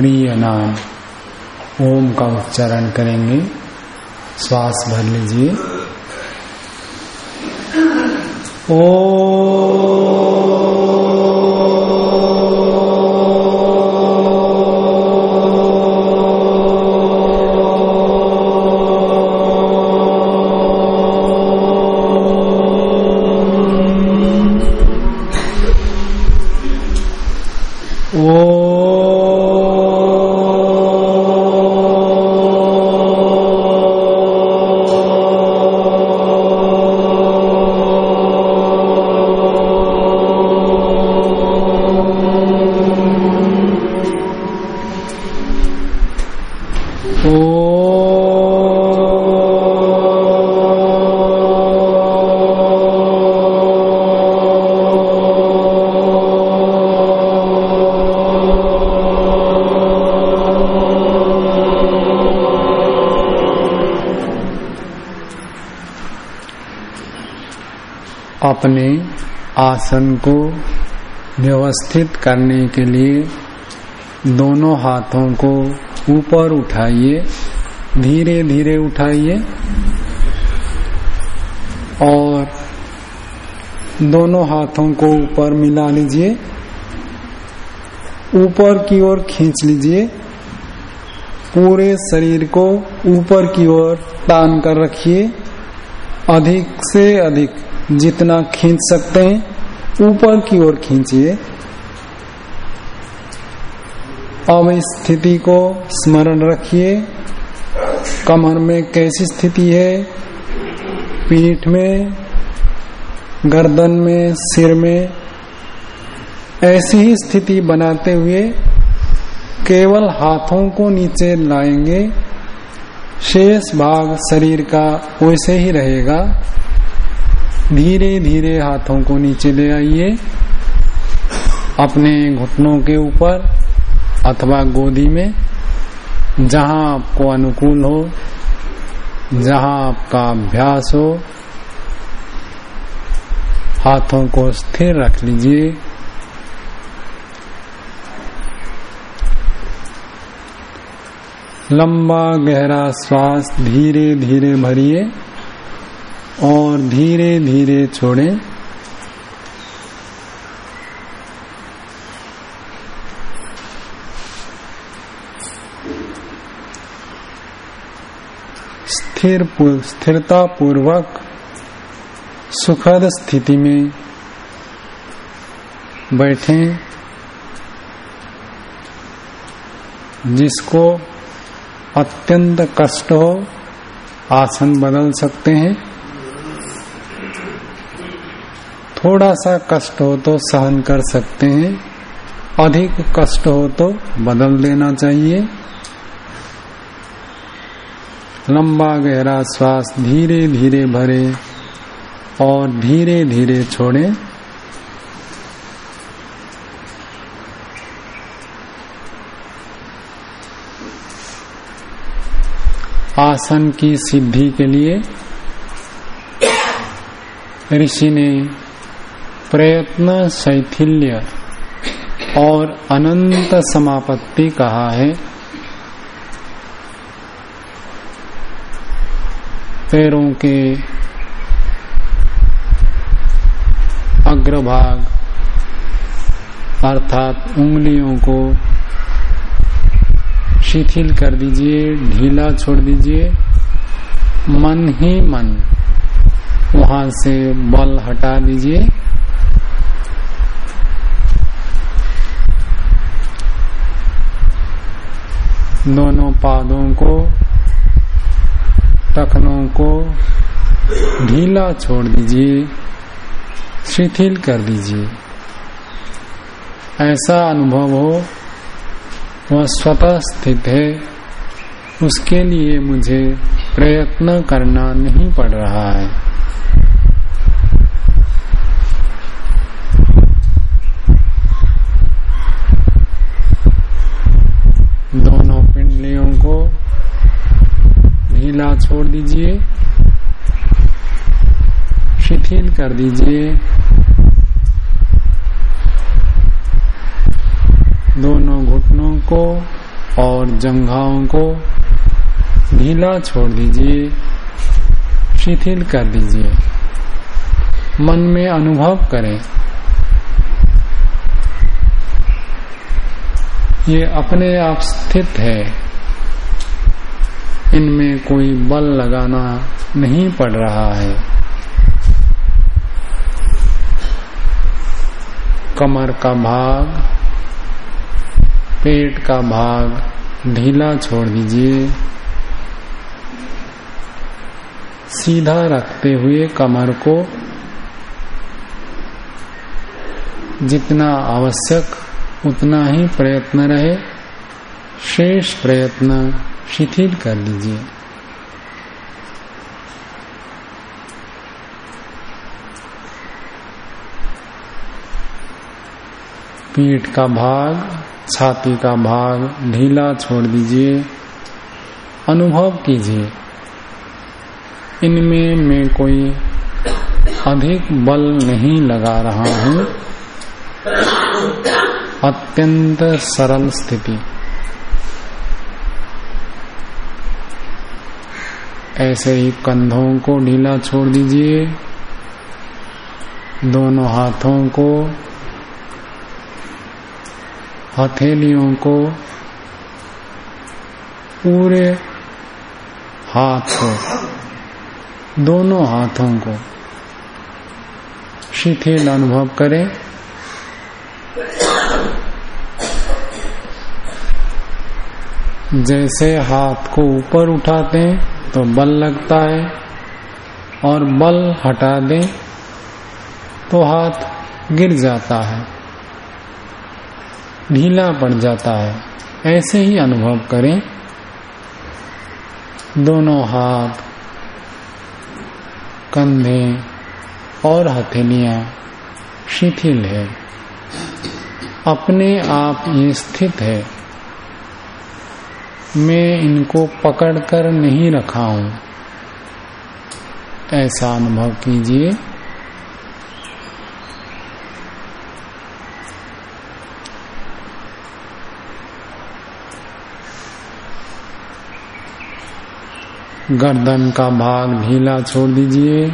प्रिय नाम। ओम का उच्चारण करेंगे। श्वास भर लीजिए। ओ अपने आसन को व्यवस्थित करने के लिए दोनों हाथों को ऊपर उठाइए धीरे धीरे उठाइए और दोनों हाथों को ऊपर मिला लीजिए। ऊपर की ओर खींच लीजिए। पूरे शरीर को ऊपर की ओर तान कर रखिए। अधिक से अधिक जितना खींच सकते हैं, ऊपर की ओर खींचिए। अब स्थिति को स्मरण रखिए। कमर में कैसी स्थिति है? पीठ में, गर्दन में, सिर में? ऐसी ही स्थिति बनाते हुए केवल हाथों को नीचे लाएँगे। शेष भाग शरीर का वैसे ही रहेगा। धीरे धीरे हाथों को नीचे ले आइए। अपने घुटनों के ऊपर अथवा गोदी में, जहाँ आपको अनुकूल हो, जहाँ आपका अभ्यास हो, हाथों को स्थिर रख लीजिए। लंबा गहरा श्वास धीरे धीरे भरिए। और धीरे धीरे छोड़ें। स्थिर स्थिरता पूर्वक सुखद स्थिति में बैठे, जिसको अत्यंत कष्ट हो, आसन बदल सकते हैं। थोड़ा सा कष्ट हो तो सहन कर सकते हैं। अधिक कष्ट हो तो बदल देना चाहिए। लंबा गहरा श्वास धीरे धीरे भरे और धीरे धीरे छोड़े। आसन की सिद्धि के लिए ऋषि ने प्रयत्न शैथिल्य और अनंत समापत्ति कहा है। पैरों के अग्रभाग अर्थात उंगलियों को शिथिल कर दीजिए, ढीला छोड़ दीजिए। मन ही मन, वहाँ से बल हटा दीजिए। दोनों पादों को टखनों को ढीला छोड़ दीजिए, शिथिल कर दीजिए। ऐसा अनुभव हो, वह स्वतः स्थित है, उसके लिए मुझे प्रयत्न करना नहीं पड़ रहा है दोनों पिंडलियों को ढीला छोड़ दीजिए। शिथिल कर दीजिए। दोनों घुटनों को और जंघाओं को ढीला छोड़ दीजिए। शिथिल कर दीजिए। मन में अनुभव करें। ये अपने आप स्थित है। इनमें कोई बल लगाना नहीं पड़ रहा है। कमर का भाग, पेट का भाग ढीला छोड़ दीजिए। सीधा रखते हुए कमर को जितना आवश्यक, उतना ही प्रयत्न रहे। शेष प्रयत्न शिथिल कर लीजिए। पीठ का भाग, छाती का भाग ढीला छोड़ दीजिए। अनुभव कीजिए। इनमें मैं कोई अधिक बल नहीं लगा रहा हूँ। अत्यंत सरल स्थिति। ऐसे ही कंधों को ढीला छोड़ दीजिए। दोनों हाथों को, हथेलियों को, पूरे हाथ को, दोनों हाथों को शिथिल अनुभव करें। जैसे हाथ को ऊपर उठाते हैं तो बल लगता है और बल हटा दें तो हाथ गिर जाता है, ढीला पड़ जाता है। ऐसे ही अनुभव करें। दोनों हाथ, कंधे और हथेलियाँ शिथिल है। अपने आप ये स्थित है। मैं इनको पकड़कर नहीं रखा हूँ। ऐसा अनुभव कीजिए। गर्दन का भाग ढीला छोड़ दीजिए।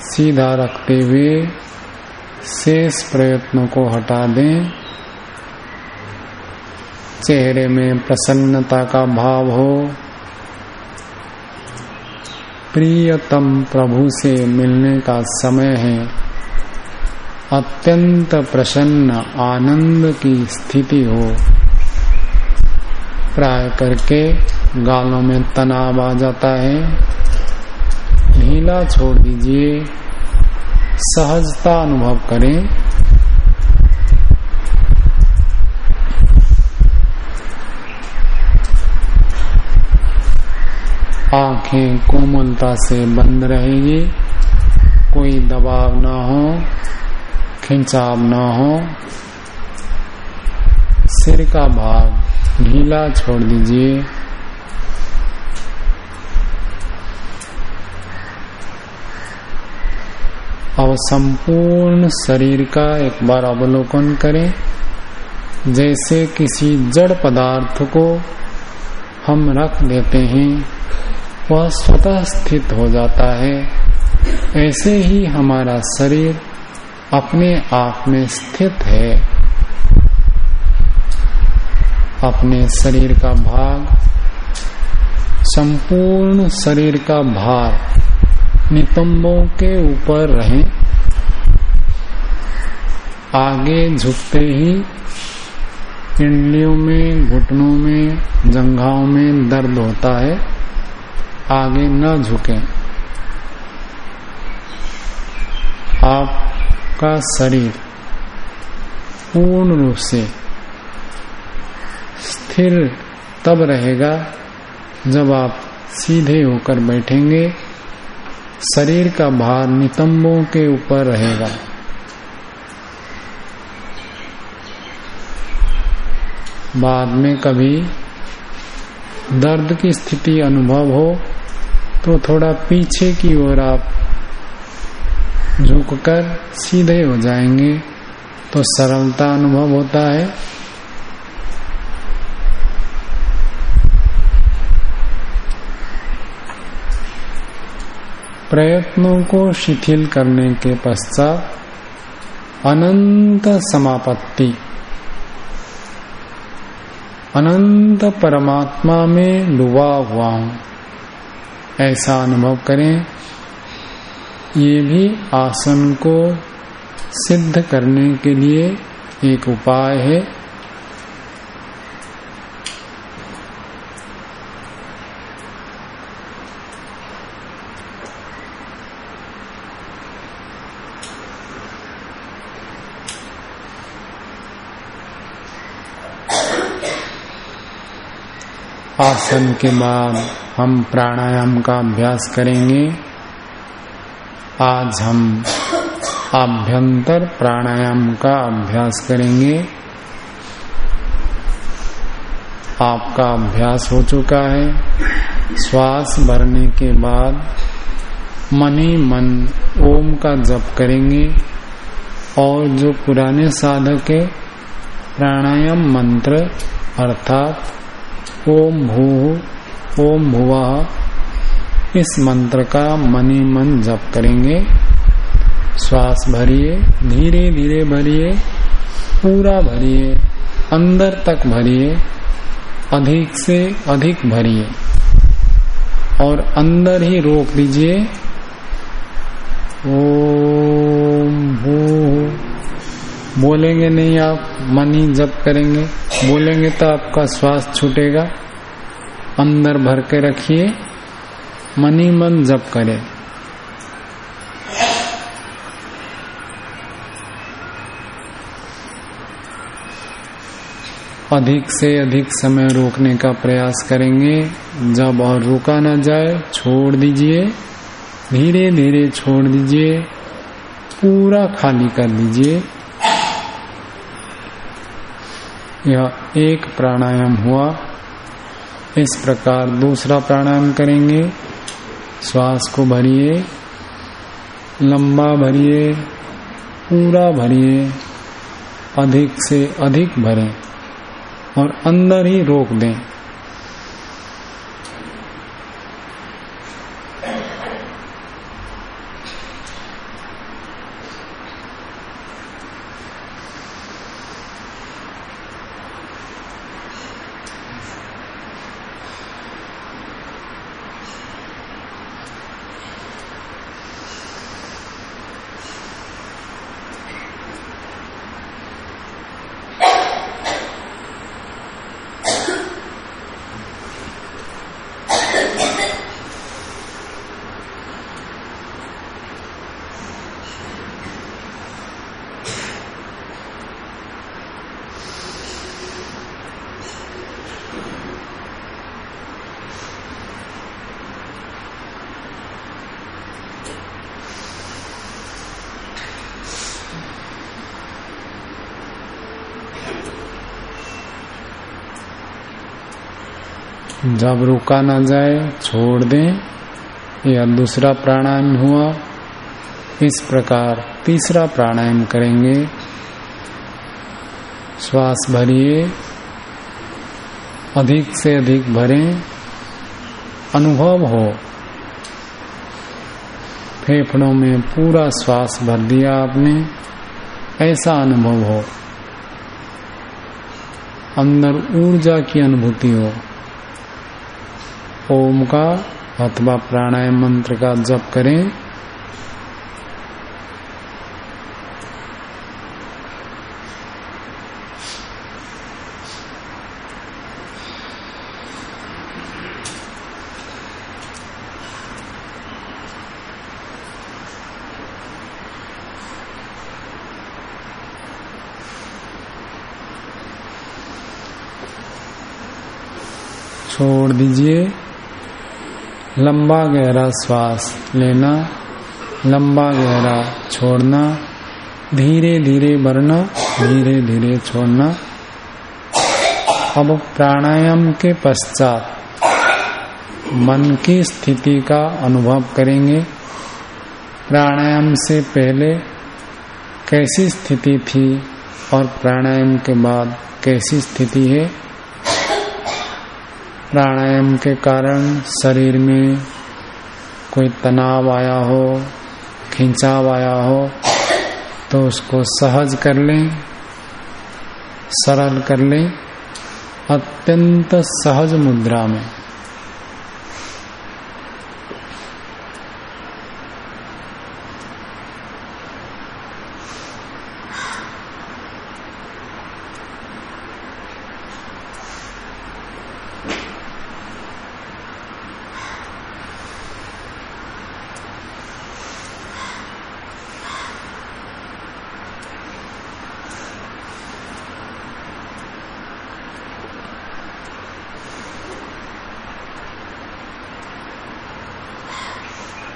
सीधा रखते हुए शेष प्रयत्नों को हटा दें। चेहरे में प्रसन्नता का भाव हो। प्रियतम प्रभु से मिलने का समय है। अत्यंत प्रसन्न आनंद की स्थिति हो। प्राय करके गालों में तनाव आ जाता है। ढीला छोड़ दीजिए। सहजता अनुभव करें। आँखें कोमलता से बंद रहेगी। कोई दबाव ना हो, खिंचाव ना हो। सिर का भाग ढीला छोड़ दीजिए। और संपूर्ण शरीर का एक बार अवलोकन करें। जैसे किसी जड़ पदार्थ को हम रख देते हैं वह स्वतः स्थित हो जाता है। ऐसे ही हमारा शरीर अपने आप में स्थित है। अपने शरीर का भाग, संपूर्ण शरीर का भार नितंबों के ऊपर रहे। आगे झुकते ही इंडलियों में, घुटनों में, जंघाओं में दर्द होता है। आगे न झुके। आपका शरीर पूर्ण रूप से स्थिर तब रहेगा जब आप सीधे होकर बैठेंगे। शरीर का भार नितंबों के ऊपर रहेगा। बाद में कभी दर्द की स्थिति अनुभव हो तो थोड़ा पीछे की ओर आप झुककर सीधे हो जाएँगे तो सरलता अनुभव होता है। प्रयत्नों को शिथिल करने के पश्चात अनंत समापत्ति, अनंत परमात्मा में डूबा हुआ हूँ। ऐसा अनुभव करें। ये भी आसन को सिद्ध करने के लिए एक उपाय है। आसन के बाद हम प्राणायाम का अभ्यास करेंगे। आज हम आभ्यंतर प्राणायाम का अभ्यास करेंगे। आपका अभ्यास हो चुका है। श्वास भरने के बाद मनी मन ओम का जप करेंगे। और जो पुराने साधक है, प्राणायाम मंत्र, अर्थात ओम भू ओम भुवा इस मंत्र का मनी मन जप करेंगे। श्वास भरिए धीरे धीरे भरिए, पूरा भरिए, अंदर तक भरिए, अधिक से अधिक भरिए। और अंदर ही रोक दीजिए। ओम भू। बोलेंगे नहीं आप, मन जप करेंगे। बोलेंगे तो आपका श्वास छूटेगा। अंदर भर के रखिए, मनी मन जप करे। अधिक से अधिक समय रोकने का प्रयास करेंगे। जब और रुका ना जाए, छोड़ दीजिए। धीरे धीरे छोड़ दीजिए। पूरा खाली कर दीजिए। यह एक प्राणायाम हुआ। इस प्रकार दूसरा प्राणायाम करेंगे। श्वास को भरिए, लंबा भरिए, पूरा भरिए, अधिक से अधिक भरें और अंदर ही रोक दें। जब रुका ना जाए, छोड़ दें, या दूसरा प्राणायाम हुआ, इस प्रकार तीसरा प्राणायाम करेंगे। श्वास भरिए, अधिक से अधिक भरें, अनुभव हो। फेफड़ों में पूरा श्वास भर दिया आपने, ऐसा अनुभव हो। अंदर ऊर्जा की अनुभूति हो। ओम का अथवा प्राणायाम मंत्र का जप करें छोड़ दीजिए लंबा गहरा श्वास लेना, लंबा गहरा छोड़ना धीरे धीरे भरना धीरे धीरे छोड़ना। अब प्राणायाम के पश्चात मन की स्थिति का अनुभव करेंगे। प्राणायाम से पहले कैसी स्थिति थी और प्राणायाम के बाद कैसी स्थिति है? प्राणायाम के कारण शरीर में कोई तनाव आया हो, खिंचाव आया हो तो उसको सहज कर लें, सरल कर लें, अत्यंत सहज मुद्रा में।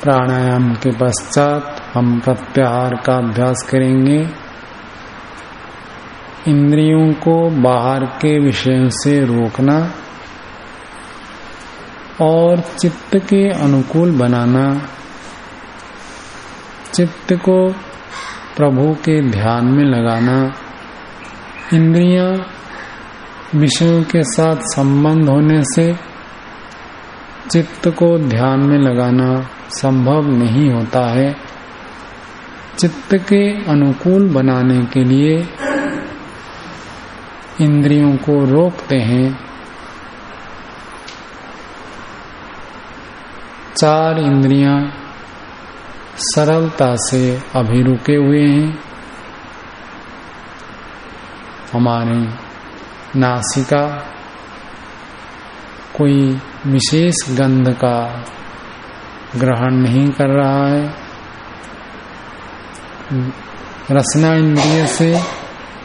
प्राणायाम के पश्चात हम प्रत्याहार का अभ्यास करेंगे। इंद्रियों को बाहर के विषयों से रोकना और चित्त के अनुकूल बनाना। चित्त को प्रभु के ध्यान में लगाना। इंद्रियाँ विषयों के साथ संबंध होने से चित्त को ध्यान में लगाना। संभव नहीं होता है। चित्त के अनुकूल बनाने के लिए इंद्रियों को रोकते हैं। चार इंद्रियाँ सरलता से अभी रुके हुए हैं। हमारे नासिका कोई विशेष गंध का ग्रहण नहीं कर रहा है। रसना इंद्रिय से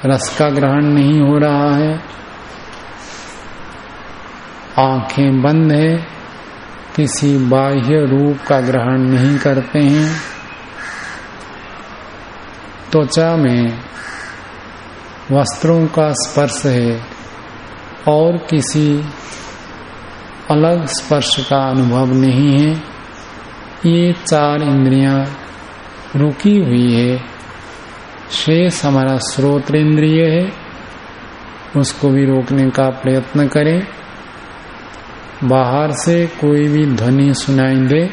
रस का ग्रहण नहीं हो रहा है। आँखें बंद है, किसी बाह्य रूप का ग्रहण नहीं करते हैं। त्वचा में वस्त्रों का स्पर्श है और किसी अलग स्पर्श का अनुभव नहीं है। ये चार इंद्रियाँ रुकी हुई है। शेष हमारा स्रोत इंद्रिय है। उसको भी रोकने का प्रयत्न करें। बाहर से कोई भी ध्वनि सुनाई दे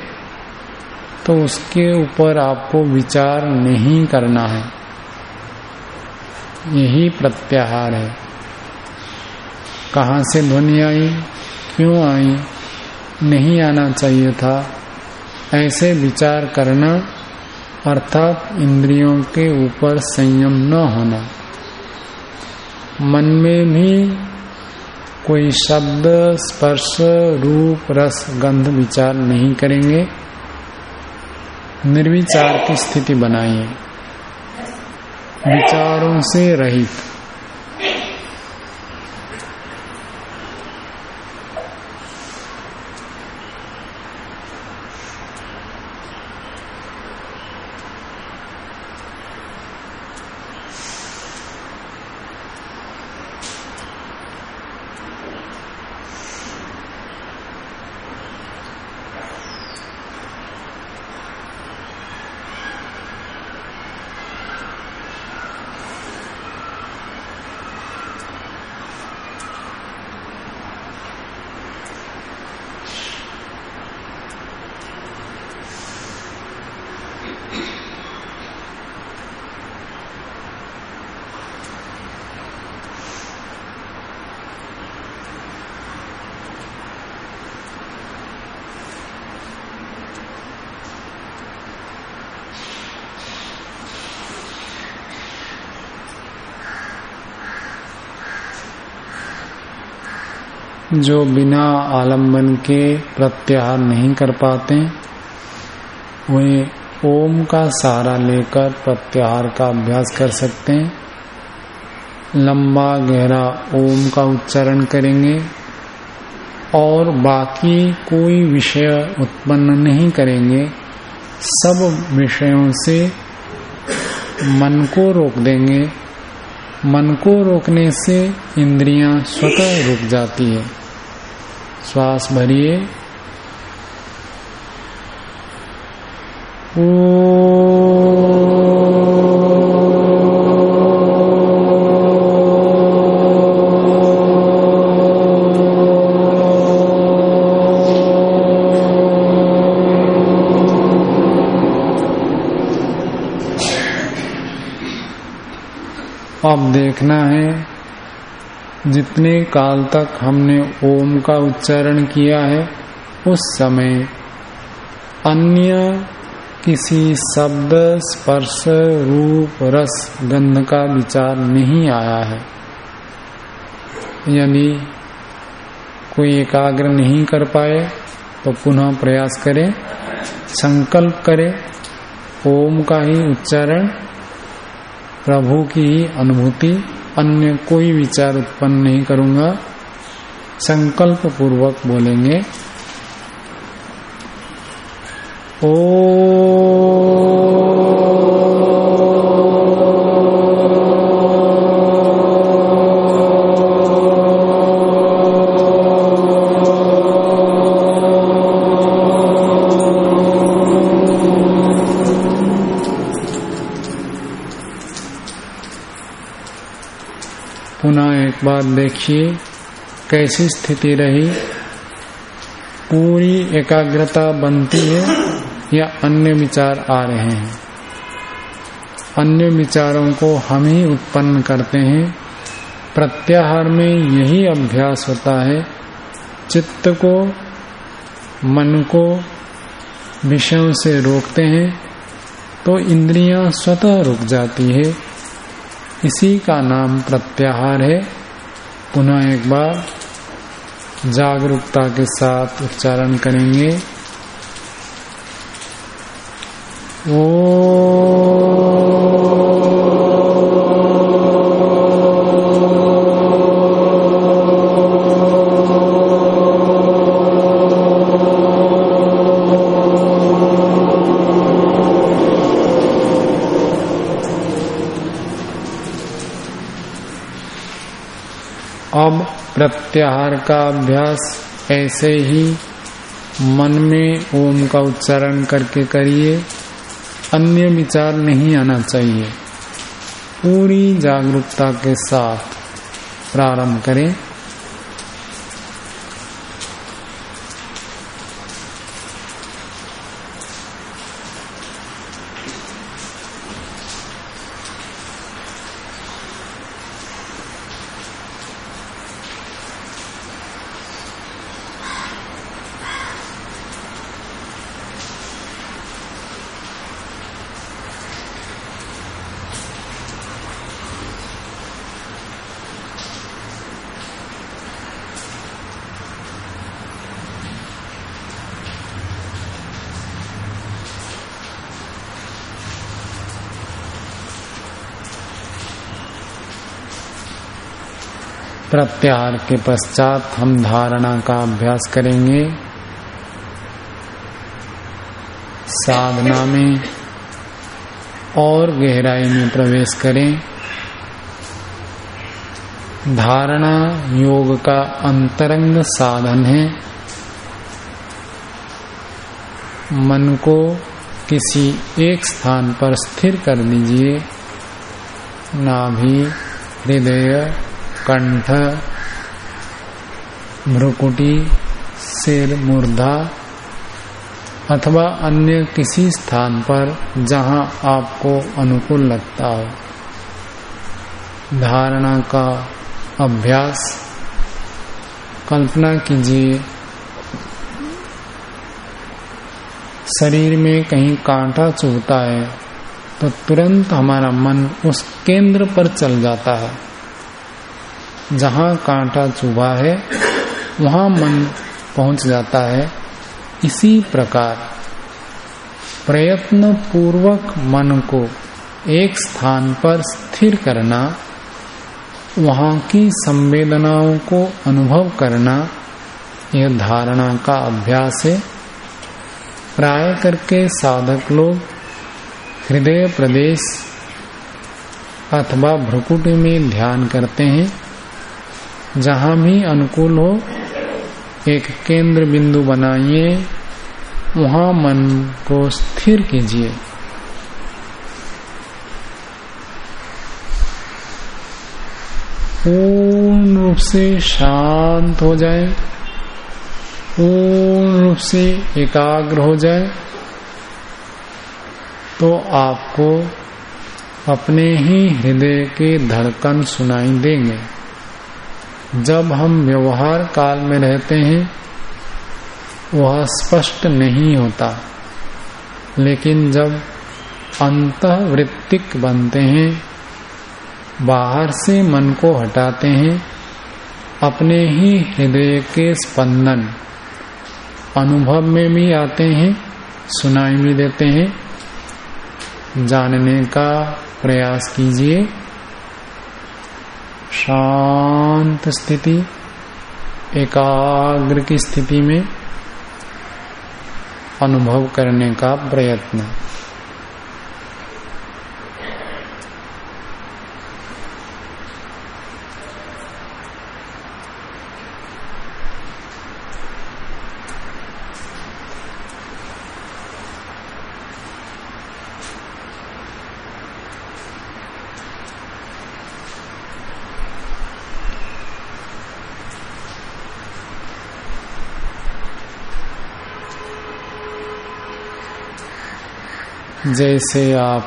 तो उसके ऊपर आपको विचार नहीं करना है। यही प्रत्याहार है। कहा से ध्वनि आई? क्यों आई? नहीं आना चाहिए था। ऐसे विचार करना अर्थात इंद्रियों के ऊपर संयम न होना। मन में भी कोई शब्द, स्पर्श, रूप, रस, गंध विचार नहीं करेंगे। निर्विचार की स्थिति बनाइए। विचारों से रहित। जो बिना आलंबन के प्रत्याहार नहीं कर पाते वे ओम का सहारा लेकर प्रत्याहार का अभ्यास कर सकते हैं। लंबा गहरा ओम का उच्चारण करेंगे और बाकी कोई विषय उत्पन्न नहीं करेंगे। सब विषयों से मन को रोक देंगे। मन को रोकने से इंद्रियाँ स्वतः रुक जाती है। श्वास भरिए अब देखना है जितने काल तक हमने ओम का उच्चारण किया है, उस समय अन्य किसी शब्द, स्पर्श, रूप, रस, गंध का विचार नहीं आया है। यदि कोई एकाग्र नहीं कर पाए तो पुनः प्रयास करें, संकल्प करें, ओम का ही उच्चारण, प्रभु की ही अनुभूति अन्य कोई विचार उत्पन्न नहीं करूँगा। संकल्प पूर्वक बोलेंगे। ओ बार देखिए, कैसी स्थिति रही? पूरी एकाग्रता बनती है या अन्य विचार आ रहे हैं? अन्य विचारों को हम ही उत्पन्न करते हैं। प्रत्याहार में यही अभ्यास होता है। चित्त को, मन को विषयों से रोकते हैं तो इंद्रियाँ स्वतः रुक जाती है। इसी का नाम प्रत्याहार है। पुनः एक बार जागरूकता के साथ उच्चारण करेंगे। ओ प्रत्याहार का अभ्यास ऐसे ही मन में ओम का उच्चारण करके करिए। अन्य विचार नहीं आना चाहिए। पूरी जागरूकता के साथ प्रारंभ करें। प्रत्याहार के पश्चात हम धारणा का अभ्यास करेंगे साधना में और गहराई में प्रवेश करें धारणा योग का अंतरंग साधन है मन को किसी एक स्थान पर स्थिर कर दीजिए नाभि हृदय कंठ भ्रुकुटी सिर मूर्धा अथवा अन्य किसी स्थान पर जहाँ आपको अनुकूल लगता हो। धारणा का अभ्यास। कल्पना कीजिए, शरीर में कहीं कांटा चुभता है तो तुरंत हमारा मन उस केंद्र पर चल जाता है। जहाँ कांटा चुभा है, वहाँ मन पहुँच जाता है। इसी प्रकार प्रयत्न पूर्वक मन को एक स्थान पर स्थिर करना, वहाँ की संवेदनाओं को अनुभव करना, यह धारणा का अभ्यास है। प्राय करके साधक लोग हृदय प्रदेश अथवा भ्रुकुटी में ध्यान करते हैं। जहाँ भी अनुकूल हो, एक केंद्र बिंदु बनाइए, वहाँ मन को स्थिर कीजिए। पूर्ण रूप से शांत हो जाए, पूर्ण रूप से एकाग्र हो जाए तो आपको अपने ही हृदय के धड़कन सुनाई देंगे। जब हम व्यवहार काल में रहते हैं, वह स्पष्ट नहीं होता। लेकिन जब अंत वृत्तिक बनते हैं, बाहर से मन को हटाते हैं, अपने ही हृदय के स्पंदन अनुभव में भी आते हैं, सुनाई भी देते हैं। जानने का प्रयास कीजिए। शांत स्थिति एकाग्र की स्थिति में अनुभव करने का प्रयत्न। जैसे आप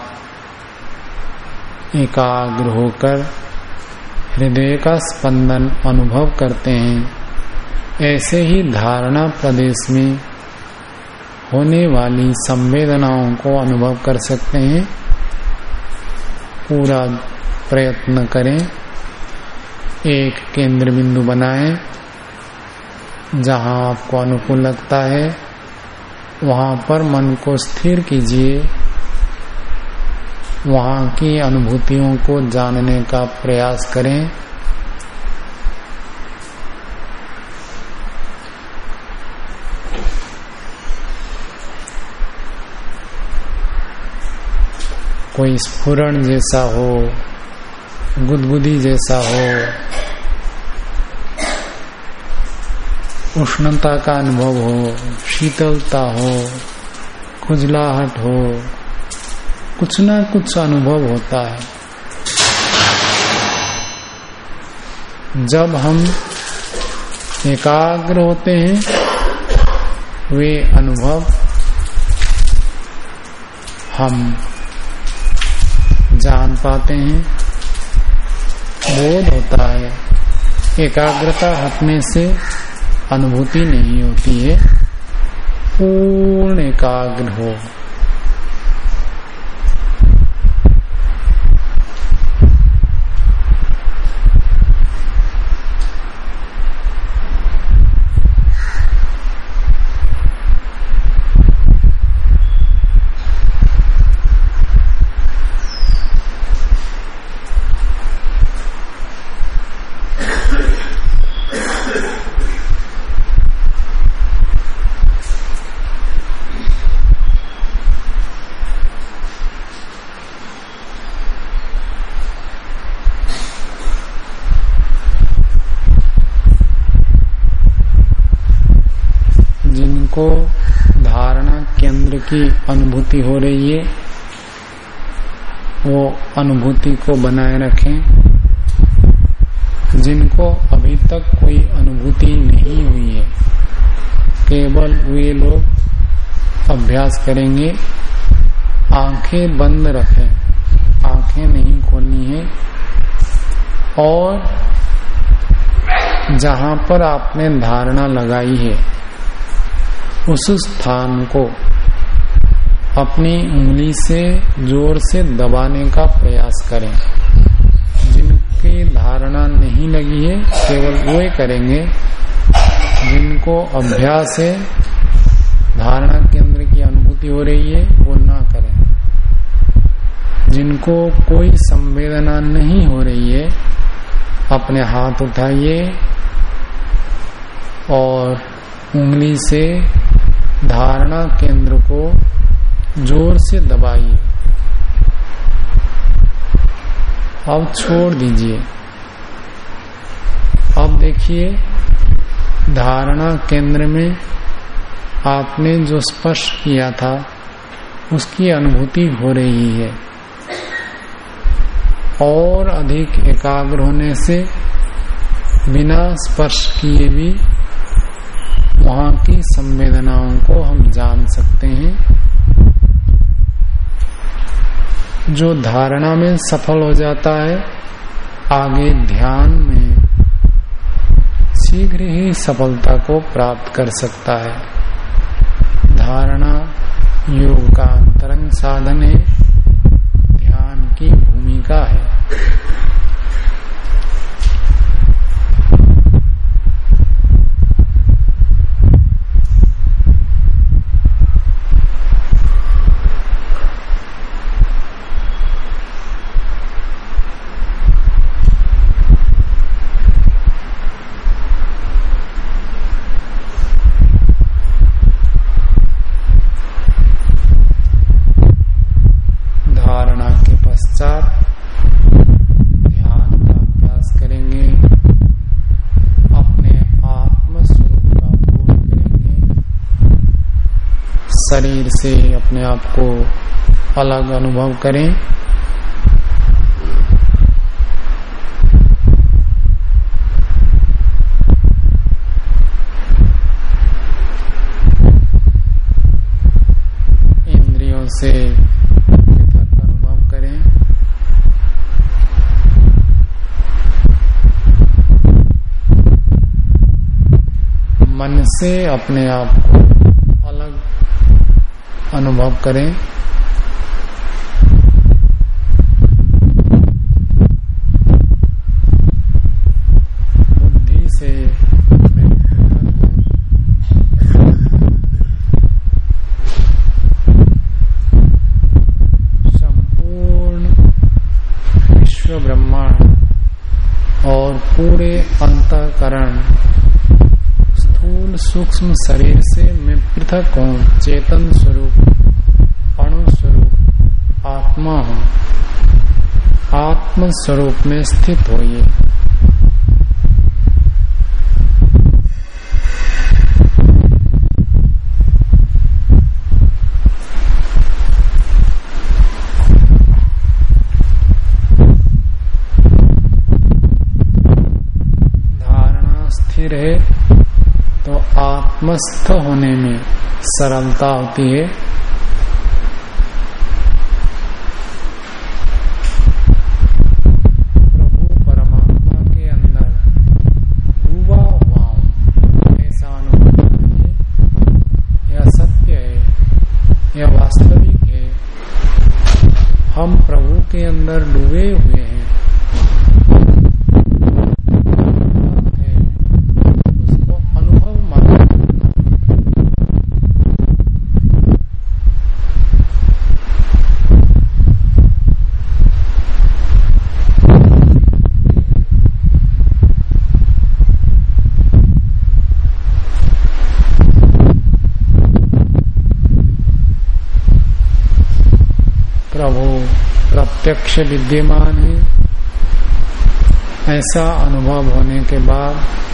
एकाग्र होकर हृदय का स्पंदन अनुभव करते हैं, ऐसे ही धारणा प्रदेश में होने वाली संवेदनाओं को अनुभव कर सकते हैं। पूरा प्रयत्न करें, एक केंद्र बिंदु बनाएँ, जहाँ आपको अनुकूल लगता है, वहाँ पर मन को स्थिर कीजिए। वहाँ की अनुभूतियों को जानने का प्रयास करें। कोई स्फुरण जैसा हो, गुदगुदी जैसा हो, उष्णता का अनुभव हो, शीतलता हो, खुजलाहट हो कुछ ना कुछ अनुभव होता है। जब हम एकाग्र होते हैं, वे अनुभव हम जान पाते हैं। बोध होता है। एकाग्रता हटने से अनुभूति नहीं होती है। पूर्ण एकाग्र हो को धारणा केंद्र की अनुभूति हो रही है, वो अनुभूति को बनाए रखें। जिनको अभी तक कोई अनुभूति नहीं हुई है, केवल वे लोग अभ्यास करेंगे। आँखें बंद रखें, आँखें नहीं खोलनी है। और जहाँ पर आपने धारणा लगाई है, उस स्थान को अपनी उंगली से, ज़ोर से दबाने का प्रयास करें। जिनकी धारणा नहीं लगी है, केवल वो करेंगे जिनको अभ्यास है, धारणा केंद्र की अनुभूति हो रही है, वो ना करें। जिनको कोई संवेदना नहीं हो रही है, अपने हाथ उठाइए और उंगली से धारणा केंद्र को ज़ोर से दबाइए। अब छोड़ दीजिए। अब देखिए, धारणा केंद्र में आपने जो स्पर्श किया था, उसकी अनुभूति हो रही है। और अधिक एकाग्र होने से बिना स्पर्श किए भी वहाँ की संवेदनाओं को हम जान सकते हैं। जो धारणा में सफल हो जाता है, आगे ध्यान में शीघ्र ही सफलता को प्राप्त कर सकता है। धारणा योग का अंतरंग साधन है। ध्यान की भूमिका है। अपने आप को अलग अनुभव करें। इंद्रियों से अनुभव करें। मन से अपने आप को अनुभव करें। बुद्धि से संपूर्ण विश्व ब्रह्मांड और पूरे अंतकरण स्थूल सूक्ष्म शरीर से मैं पृथक हूँ चेतन स्वरूप, अणु स्वरूप, आत्मा। हूँ आत्म स्वरूप में स्थित होइए धारणा स्थिर है तो आत्मस्थ होने में सरलता होती है। वास्तविक है। हम प्रभु के अंदर डूबे हुए हैं। प्रत्यक्ष विद्यमान है ऐसा अनुभव होने के बाद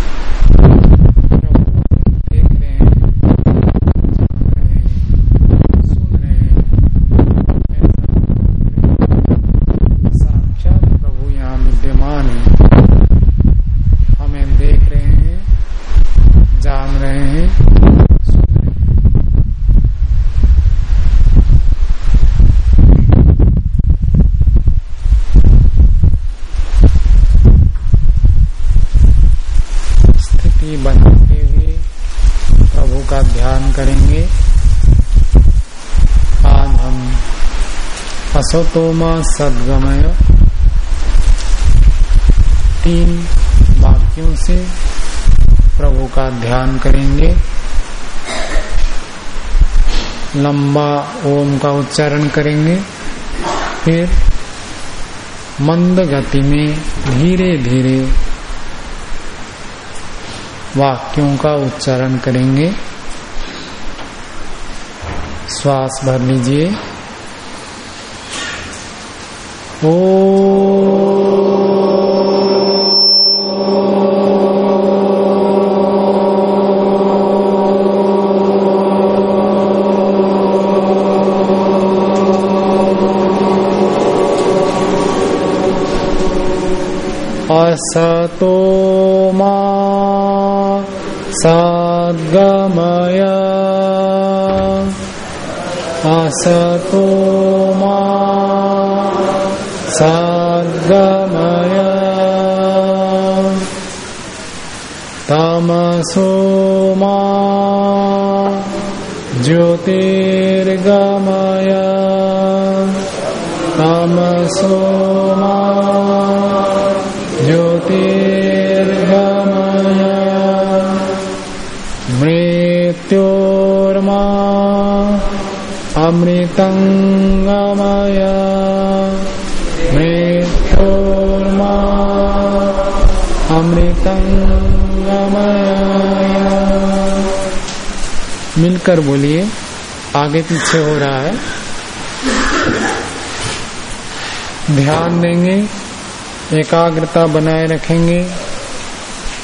असतोमा सदगमय। तीन वाक्यों से प्रभु का ध्यान करेंगे। लंबा ओम का उच्चारण करेंगे। फिर मंद गति में धीरे धीरे वाक्यों का उच्चारण करेंगे। श्वास भर लीजिए। असतो मा सद्गमय। असतो सागमय तमसो मा ज्योतिर्गमय। तमसो मा ज्योतिर्गमय। मृत्योर्मा अमृतङ्गमय। मिलकर बोलिए, आगे पीछे हो रहा है। ध्यान देंगे, एकाग्रता बनाए रखेंगे।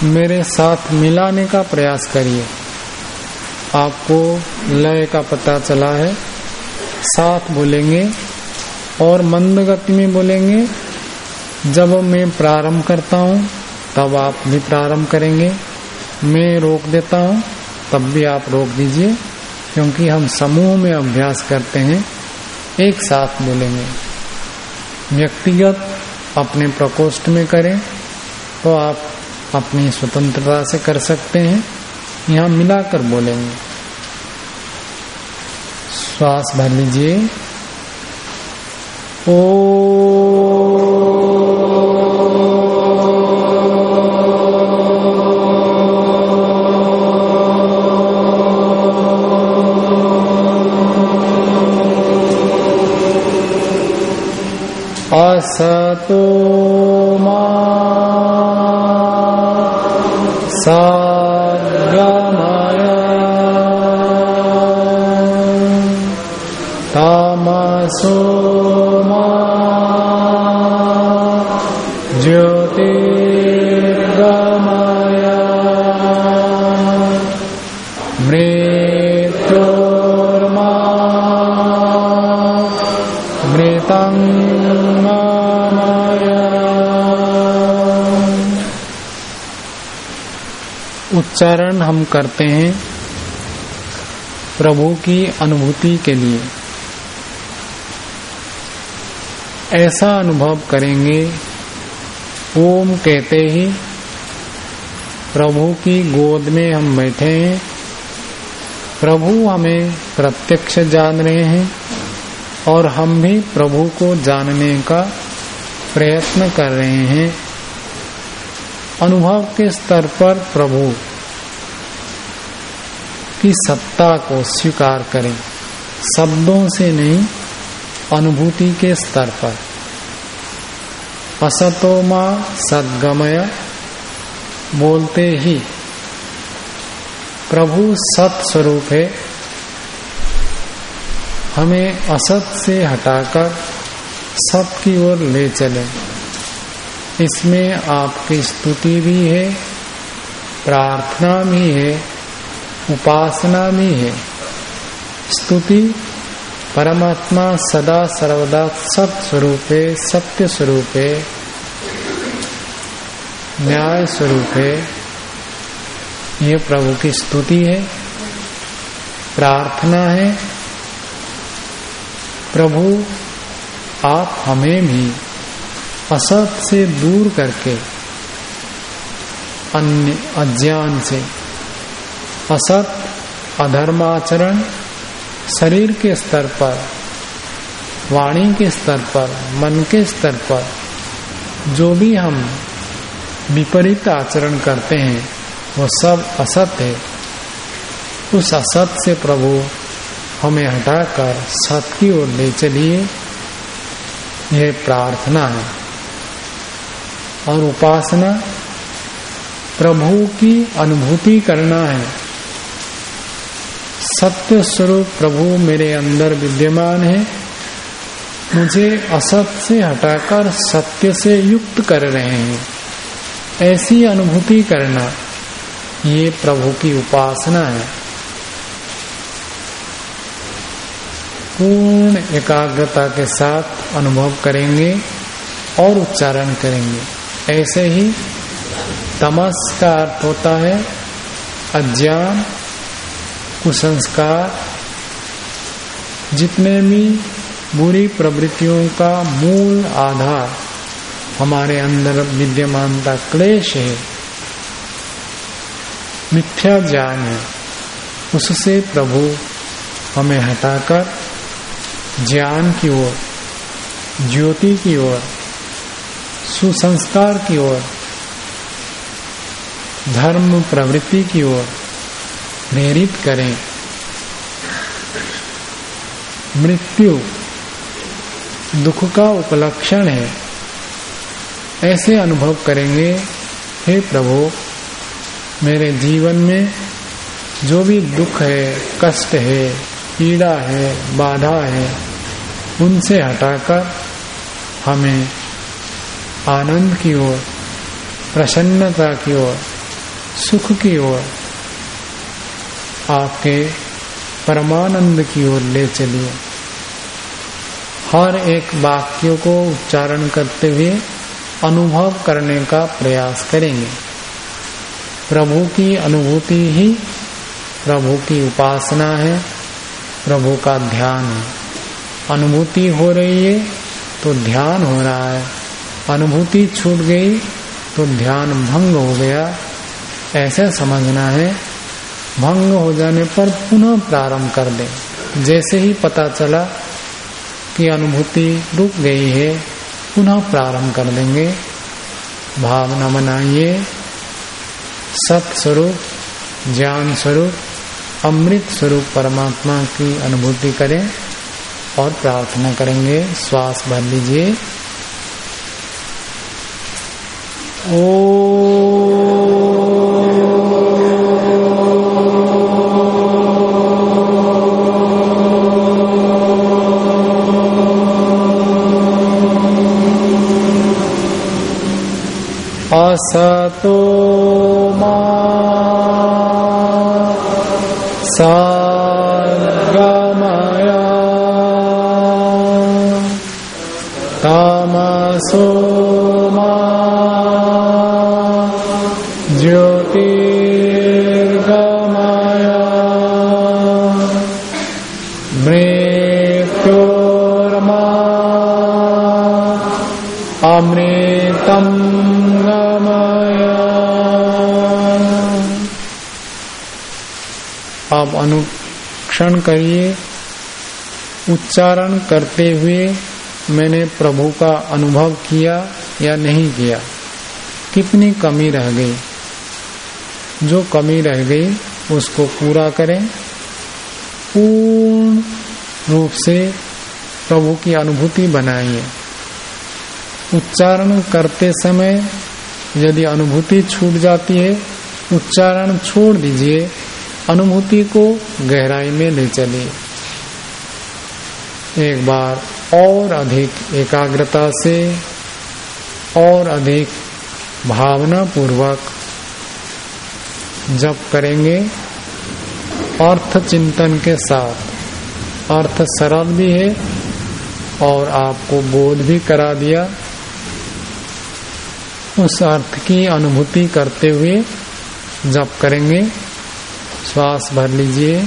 मेरे साथ मिलाने का प्रयास करिए। आपको लय का पता चला है। साथ बोलेंगे और मंद गति में बोलेंगे, जब मैं प्रारंभ करता हूँ तब आप भी प्रारंभ करेंगे। मैं रोक देता हूँ, तब भी आप रोक दीजिए, क्योंकि हम समूह में अभ्यास करते हैं, एक साथ बोलेंगे। व्यक्तिगत अपने प्रकोष्ठ में करें तो आप अपनी स्वतंत्रता से कर सकते हैं। यहाँ मिलाकर बोलेंगे। श्वास भर लीजिए। ओ असतो मा सद्गमय उच्चारण हम करते हैं प्रभु की अनुभूति के लिए। ऐसा अनुभव करेंगे, ओम कहते ही, प्रभु की गोद में हम बैठे हैं। प्रभु हमें प्रत्यक्ष जान रहे हैं और हम भी प्रभु को जानने का प्रयत्न कर रहे हैं। अनुभव के स्तर पर प्रभु की सत्ता को स्वीकार करें। शब्दों से नहीं, अनुभूति के स्तर पर। असतोमा सदगमय, बोलते ही, प्रभु सत स्वरूप है हमें असत से हटाकर सत की ओर ले चले। इसमें आपकी स्तुति भी है, प्रार्थना भी है उपासना भी है। स्तुति, परमात्मा सदा सर्वदा सत स्वरूप सत्य स्वरूप न्याय स्वरूप है ये प्रभु की स्तुति है, प्रार्थना है। प्रभु, आप हमें भी असत से दूर करके, अन्य अज्ञान से असत अधर्माचरण, शरीर के स्तर पर, वाणी के स्तर पर, मन के स्तर पर, जो भी हम विपरीत आचरण करते हैं, वो सब असत है। उस असत से प्रभु हमें हटाकर सत की ओर ले चलिए, यह प्रार्थना है। और उपासना प्रभु की अनुभूति करना है। सत्य स्वरूप प्रभु मेरे अंदर विद्यमान है। मुझे असत से हटाकर सत्य से युक्त कर रहे हैं। ऐसी अनुभूति करना ये प्रभु की उपासना है। पूर्ण एकाग्रता के साथ अनुभव करेंगे और उच्चारण करेंगे। ऐसे ही तमस का अर्थ होता है, अज्ञान कुसंस्कार, जितने भी बुरी प्रवृत्तियों का मूल आधार हमारे अंदर विद्यमानता क्लेश है, मिथ्या ज्ञान है, उससे प्रभु हमें हटाकर ज्ञान की ओर, ज्योति की ओर, सुसंस्कार की ओर, धर्म प्रवृत्ति की ओर प्रेरित करें। मृत्यु दुख का उपलक्षण है। ऐसे अनुभव करेंगे, हे प्रभु, मेरे जीवन में जो भी दुख है, कष्ट है, पीड़ा है, बाधा है, उनसे हटाकर हमें आनंद की ओर, प्रसन्नता की ओर, सुख की ओर आपके परमानंद की ओर ले चलिए। हर एक वाक्य को उच्चारण करते हुए अनुभव करने का प्रयास करेंगे। प्रभु की अनुभूति ही प्रभु की उपासना है, प्रभु का ध्यान है। अनुभूति हो रही है तो ध्यान हो रहा है। अनुभूति छूट गई तो ध्यान भंग हो गया। ऐसे समझना है भंग हो जाने पर पुनः प्रारंभ कर दे। जैसे ही पता चला कि अनुभूति रुक गई है, पुनः प्रारंभ कर देंगे। भावना बनाइए सत स्वरूप ज्ञान स्वरूप अमृत स्वरूप परमात्मा की अनुभूति करें और प्रार्थना करेंगे। श्वास भर लीजिए। ओ असतो मा सद्गमया तमसो अनुक्षण करिए। उच्चारण करते हुए मैंने प्रभु का अनुभव किया या नहीं किया। कितनी कमी रह गई। जो कमी रह गई, उसको पूरा करें। पूर्ण रूप से प्रभु की अनुभूति बनाइए। उच्चारण करते समय यदि अनुभूति छूट जाती है, उच्चारण छोड़ दीजिए। अनुभूति को गहराई में ले चलिए एक बार और अधिक एकाग्रता से और अधिक भावना पूर्वक जब करेंगे। अर्थ चिंतन के साथ। अर्थ सरल भी है और आपको बोध भी करा दिया। उस अर्थ की अनुभूति करते हुए जब करेंगे। श्वास भर लीजिए।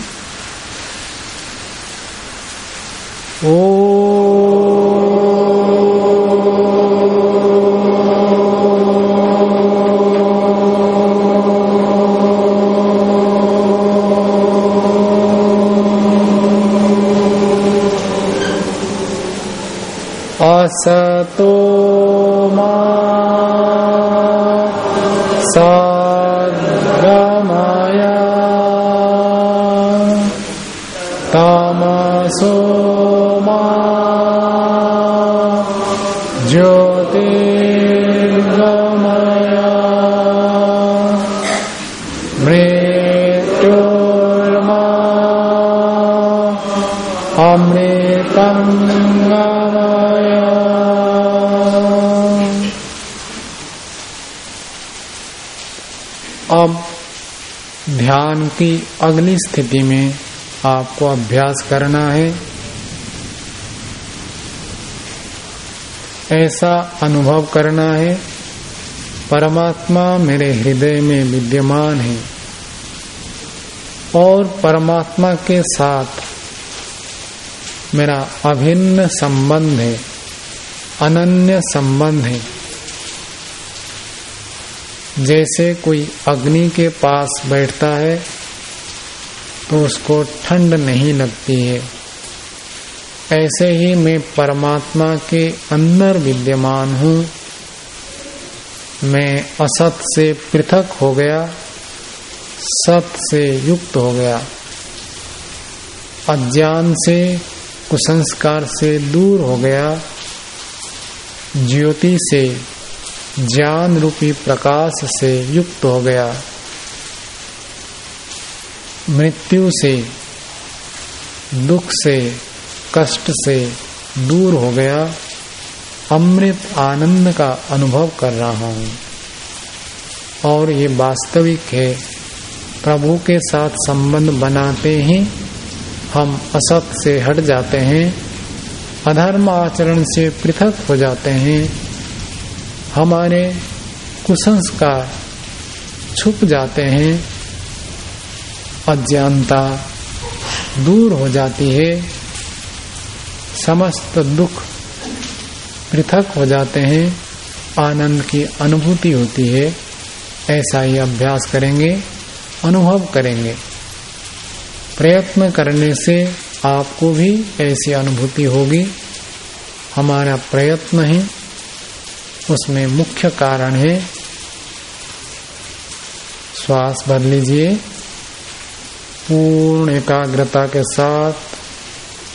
ओ। असतो मा की अगली स्थिति में आपको अभ्यास करना है। ऐसा अनुभव करना है। परमात्मा मेरे हृदय में विद्यमान है। और परमात्मा के साथ मेरा अभिन्न संबंध है, अनन्य संबंध है। जैसे कोई अग्नि के पास बैठता है तो उसको ठंड नहीं लगती है। ऐसे ही मैं परमात्मा के अंदर विद्यमान हूँ। मैं असत से पृथक हो गया, सत से युक्त हो गया। अज्ञान से, कुसंस्कार से दूर हो गया। ज्योति से, ज्ञान रूपी प्रकाश से युक्त हो गया। मृत्यु से, दुख से, कष्ट से दूर हो गया, अमृत आनंद का अनुभव कर रहा हूँ। और ये वास्तविक है, प्रभु के साथ संबंध बनाते ही हम असत से हट जाते हैं, अधर्म आचरण से पृथक हो जाते हैं, हमारे कुसंस्कार छुप जाते हैं अज्ञानता दूर हो जाती है, समस्त दुख पृथक हो जाते हैं, आनंद की अनुभूति होती है, ऐसा ही अभ्यास करेंगे, अनुभव करेंगे। प्रयत्न करने से आपको भी ऐसी अनुभूति होगी। हमारा प्रयत्न है, उसमें मुख्य कारण है, श्वास भर लीजिए। पूर्ण एकाग्रता के साथ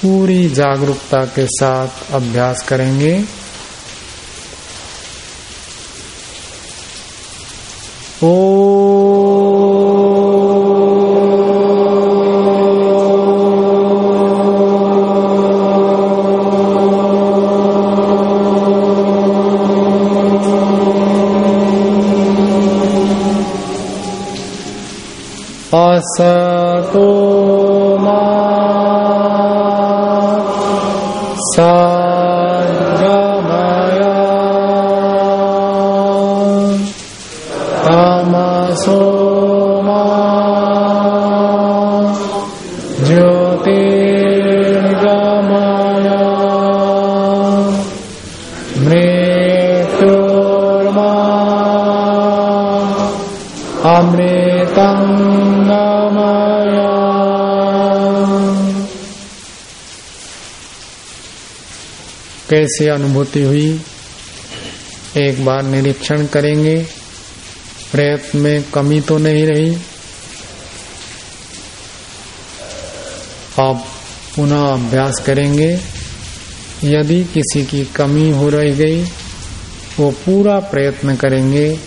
पूरी जागरूकता के साथ अभ्यास करेंगे। ओ कैसी अनुभूति हुई? एक बार निरीक्षण करेंगे। प्रयत्न में कमी तो नहीं रही। अब पुनः अभ्यास करेंगे। यदि किसी की कमी हो रह गई, वो पूरा प्रयत्न करेंगे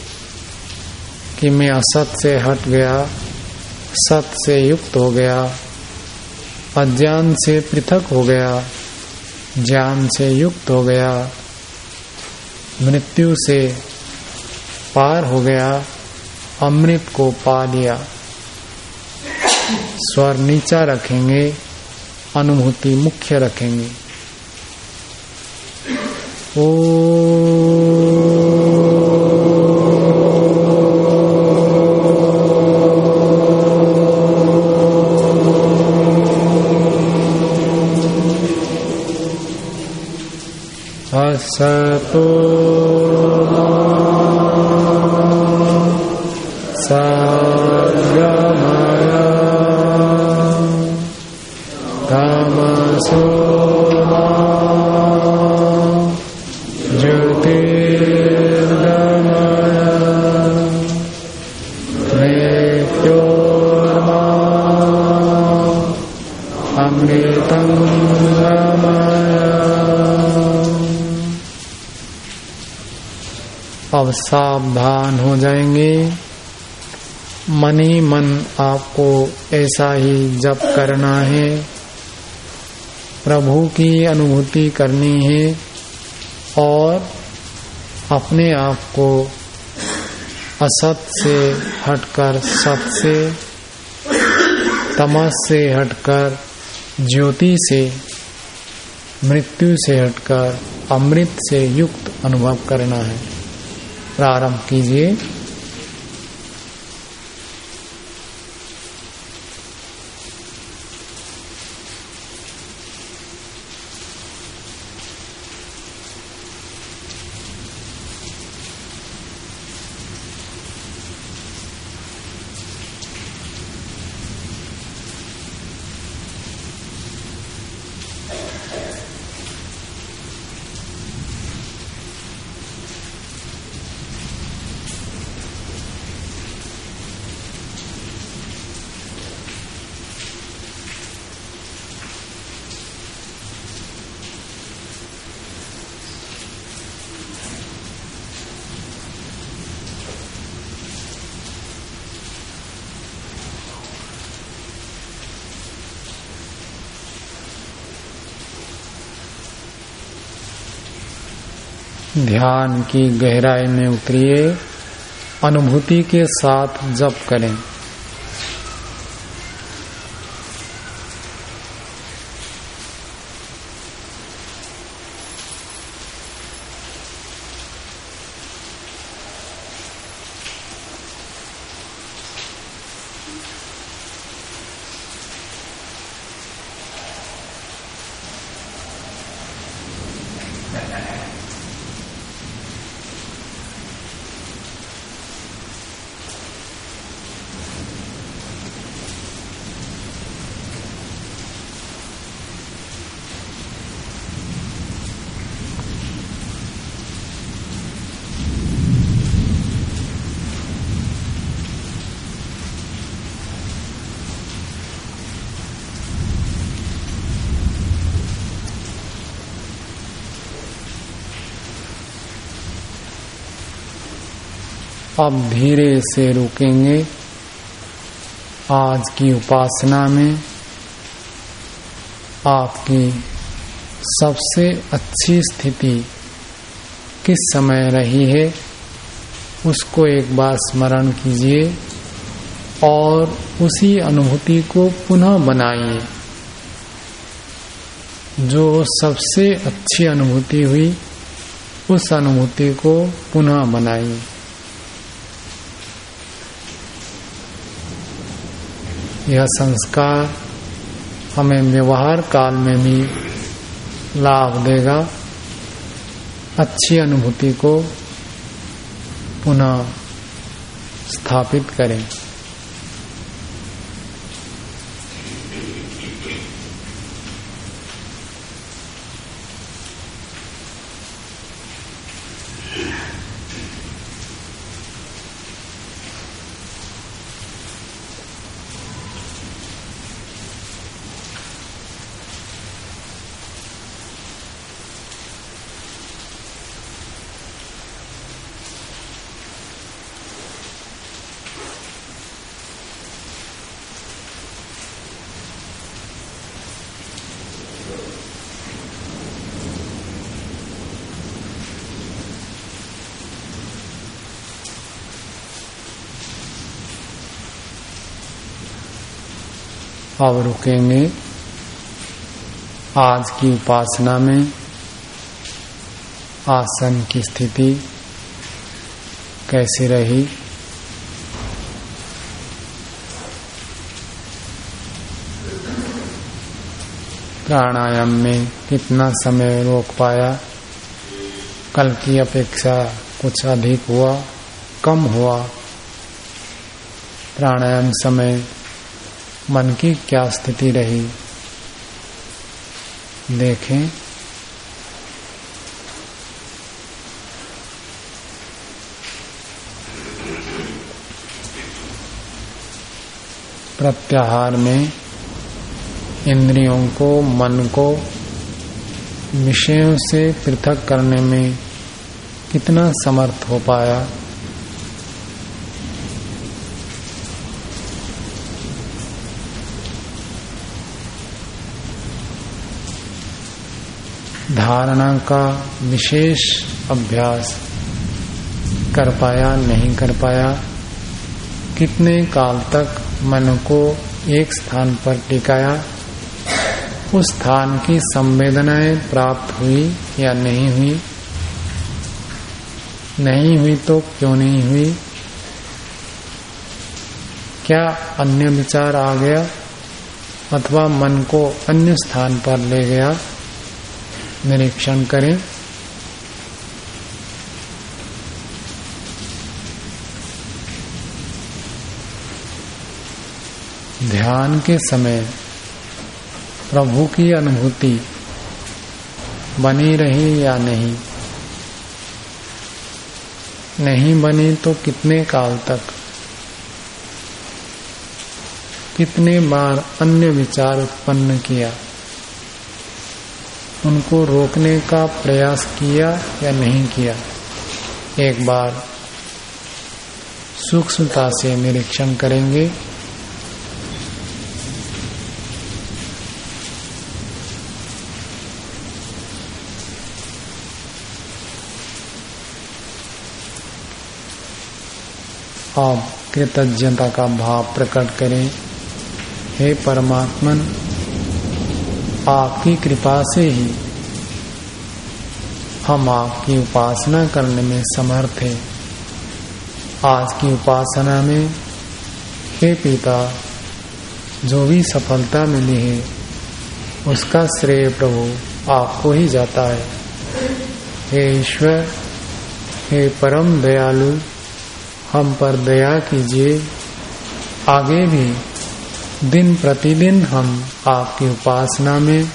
कि मैं असत से हट गया, सत से युक्त हो गया, अज्ञान से पृथक हो गया। ज्ञान से युक्त हो गया, मृत्यु से पार हो गया, अमृत को पा लिया। स्वर नीचा रखेंगे, अनुभूति मुख्य रखेंगे। ओ सतो सावधान हो जाएँगे। मन ही मन आपको ऐसा ही जप करना है। प्रभु की अनुभूति करनी है और अपने आप को असत से हटकर सत से, तमस से हटकर, ज्योति से, मृत्यु से हटकर, अमृत से युक्त अनुभव करना है। प्रारंभ कीजिए। ध्यान की गहराई में उतरिए अनुभूति के साथ जप करें। अब धीरे से रुकेंगे। आज की उपासना में आपकी सबसे अच्छी स्थिति किस समय रही है, उसको एक बार स्मरण कीजिए और उसी अनुभूति को पुनः बनाइए। जो सबसे अच्छी अनुभूति हुई, उस अनुभूति को पुनः बनाइए। यह संस्कार हमें व्यवहार काल में भी लाभ देगा। अच्छी अनुभूति को पुनः स्थापित करें। अब रुकेंगे आज की उपासना में आसन की स्थिति कैसी रही? प्राणायाम में कितना समय रोक पाया? कल की अपेक्षा कुछ अधिक हुआ? कम हुआ? प्राणायाम समय मन की क्या स्थिति रही? देखें। प्रत्याहार में इंद्रियों को, मन को, विषयों से पृथक करने में कितना समर्थ हो पाया? धारणा का विशेष अभ्यास कर पाया, नहीं कर पाया, कितने काल तक मन को एक स्थान पर टिकाया, उस स्थान की संवेदनाएँ प्राप्त हुई या नहीं हुई? नहीं हुई तो क्यों नहीं हुई? क्या अन्य विचार आ गया? अथवा मन को अन्य स्थान पर ले गया? निरीक्षण करें। ध्यान के समय प्रभु की अनुभूति बनी रही या नहीं? नहीं बनी तो कितने काल तक? कितने बार अन्य विचार उत्पन्न किया? उनको रोकने का प्रयास किया या नहीं किया? एक बार सूक्ष्मता से निरीक्षण करेंगे। अब कृतज्ञता का भाव प्रकट करें। हे परमात्मन आपकी कृपा से ही। हम आपकी उपासना करने में समर्थ हैं। आज की उपासना में हे पिता, जो भी सफलता मिली है, उसका श्रेय प्रभु आपको ही जाता है। हे ईश्वर, हे परम दयालु, हम पर दया कीजिए, आगे भी दिन प्रतिदिन हम आपकी उपासना में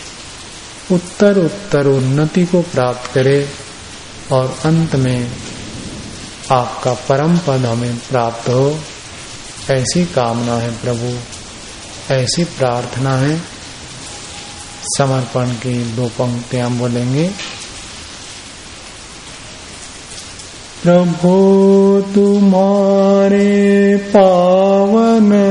उत्तर उत्तर उन्नति को प्राप्त करें और अंत में आपका परम पद हमें प्राप्त हो। ऐसी कामना है प्रभु, ऐसी प्रार्थना है। समर्पण की दो पंक्तियाँ बोलेंगे। प्रभु, तुम्हारे पावन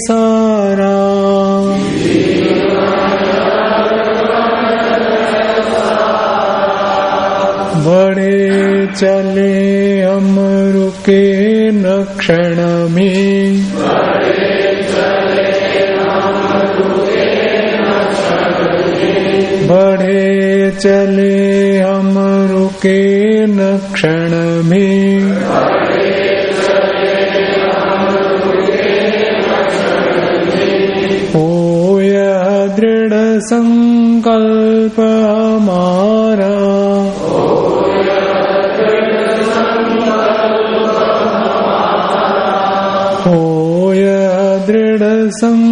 सारा। बड़े चले हम रुके न क्षण में। बढ़े चले हम रुके न क्षण में। संकल्प हमारा ओ यह दृढ़ संकल्प